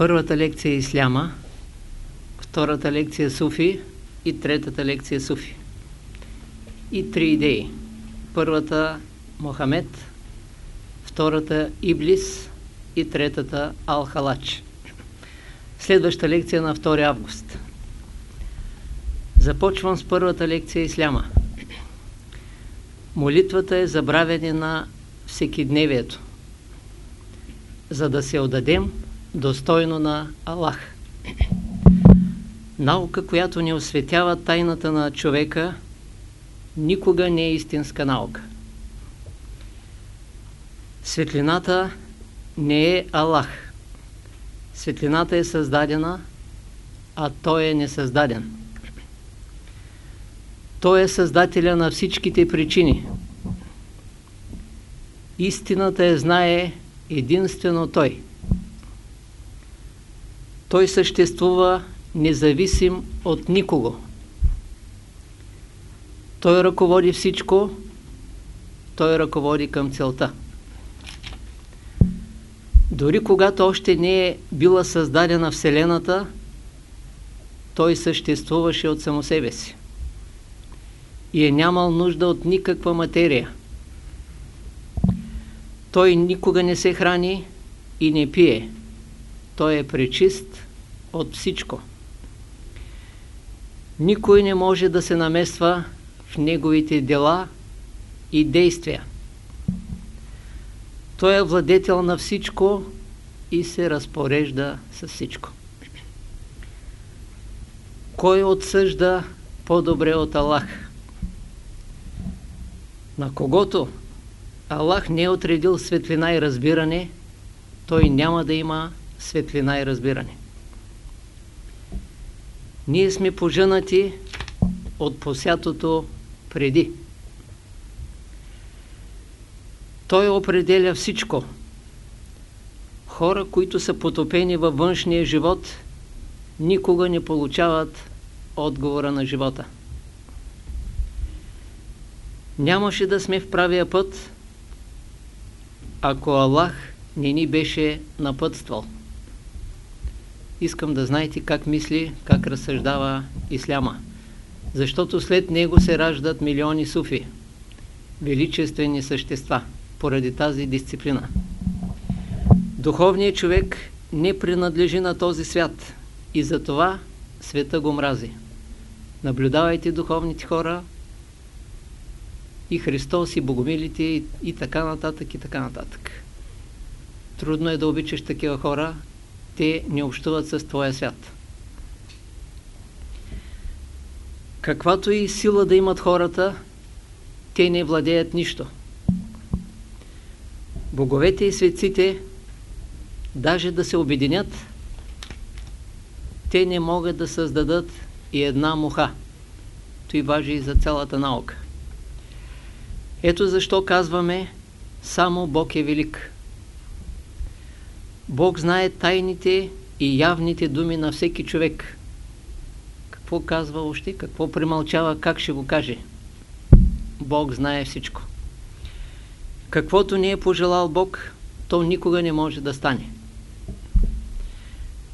Първата лекция е Исляма, втората лекция е Суфи и третата лекция е Суфи. И три идеи. Първата Мохамед, втората Иблис и третата Ал-Халач. Следваща лекция на 2 август. Започвам с първата лекция Исляма. Молитвата е забравяне на всекидневието, за да се отдадем достойно на Аллах. Наука, която не осветява тайната на човека, никога не е истинска наука. Светлината не е Аллах. Светлината е създадена, а Той е несъздаден. Той е създателя на всичките причини. Истината е знае единствено Той. Той съществува независим от никого. Той ръководи всичко, той ръководи към целта. Дори когато още не е била създадена Вселената, той съществуваше от само себе си и е нямал нужда от никаква материя. Той никога не се храни и не пие. Той е пречист от всичко. Никой не може да се намества в неговите дела и действия. Той е владетел на всичко и се разпорежда с всичко. Кой отсъжда по-добре от Аллах? На когото Аллах не е отредил светлина и разбиране, той няма да има светлина и разбиране. Ние сме пожънати от посятото преди. Той определя всичко. Хора, които са потопени във външния живот, никога не получават отговора на живота. Нямаше да сме в правия път, ако Аллах не ни беше напътствал. Искам да знаете как мисли, как разсъждава Исляма. Защото след него се раждат милиони суфи, величествени същества, поради тази дисциплина. Духовният човек не принадлежи на този свят и затова света го мрази. Наблюдавайте духовните хора, и Христос, и Богомилите, и, и така нататък, и така нататък. Трудно е да обичаш такива хора, те не общуват с твоя свят. Каквато и сила да имат хората, те не владеят нищо. Боговете и светците, даже да се обединят, те не могат да създадат и една муха. Той важи и за цялата наука. Ето защо казваме само Бог е велик. Бог знае тайните и явните думи на всеки човек. Какво казва още? Какво премълчава? Как ще го каже? Бог знае всичко. Каквото не е пожелал Бог, то никога не може да стане.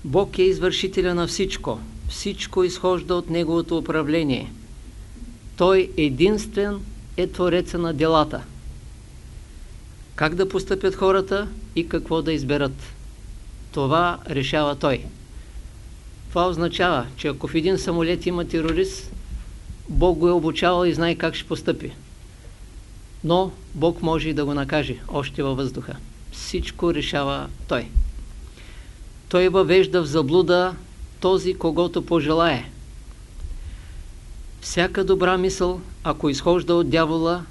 Бог е извършителя на всичко. Всичко изхожда от Неговото управление. Той единствен е Твореца на делата. Как да постъпят хората и какво да изберат. Това решава Той. Това означава, че ако в един самолет има терорист, Бог го е обучавал и знае как ще постъпи. Но Бог може и да го накаже още във въздуха. Всичко решава Той. Той въвежда в заблуда този, когото пожелае. Всяка добра мисъл, ако изхожда от дявола,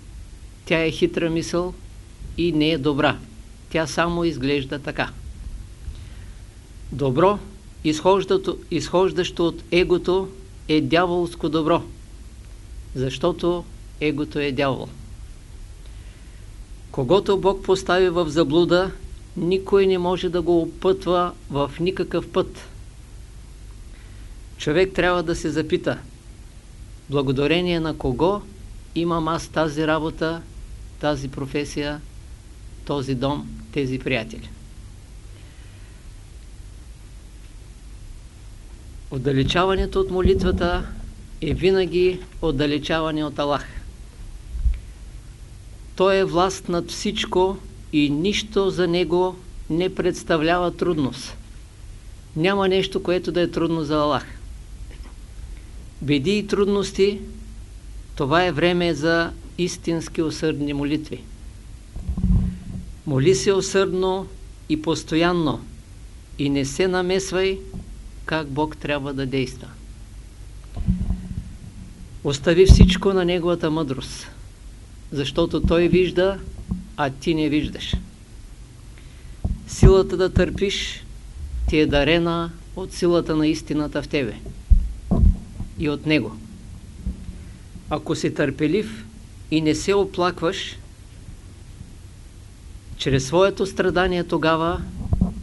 тя е хитра мисъл и не е добра. Тя само изглежда така. Добро, изхождащо от егото, е дяволско добро, защото егото е дявол. Когато Бог постави в заблуда, никой не може да го опътва в никакъв път. Човек трябва да се запита – благодарение на кого имам аз тази работа, тази професия, този дом, тези приятели. Отдалечаването от молитвата е винаги отдалечаване от Аллах. Той е власт над всичко и нищо за него не представлява трудност. Няма нещо, което да е трудно за Аллах. Беди и трудности, това е време за истински усърдни молитви. Моли се усърдно и постоянно и не се намесвай как Бог трябва да действа. Остави всичко на Неговата мъдрост, защото Той вижда, а ти не виждаш. Силата да търпиш ти е дарена от силата на истината в тебе и от Него. Ако си търпелив и не се оплакваш, чрез своето страдание тогава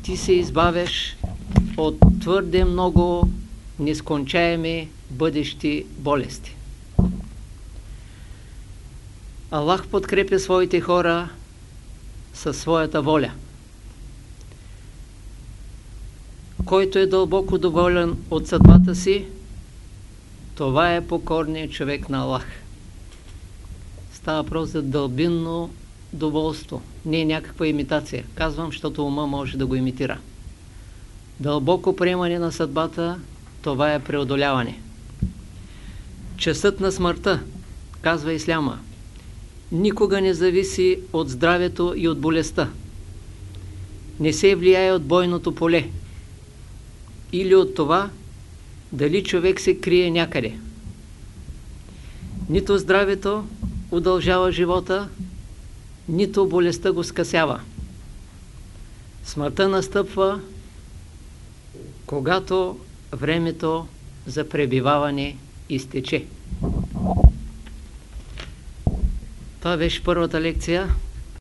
ти се избавяш от твърде много нескончаеми бъдещи болести. Аллах подкрепя своите хора със своята воля. Който е дълбоко доволен от съдбата си, това е покорният човек на Аллах. Става въпрос за дълбинно доволство, не е някаква имитация. Казвам, защото ума може да го имитира. Дълбоко приемане на съдбата, това е преодоляване. Часът на смъртта, казва Исляма, никога не зависи от здравето и от болестта. Не се влияе от бойното поле или от това, дали човек се крие някъде. Нито здравето удължава живота, нито болестта го скъсява. Смъртта настъпва, когато времето за пребиваване изтече. Това беше първата лекция.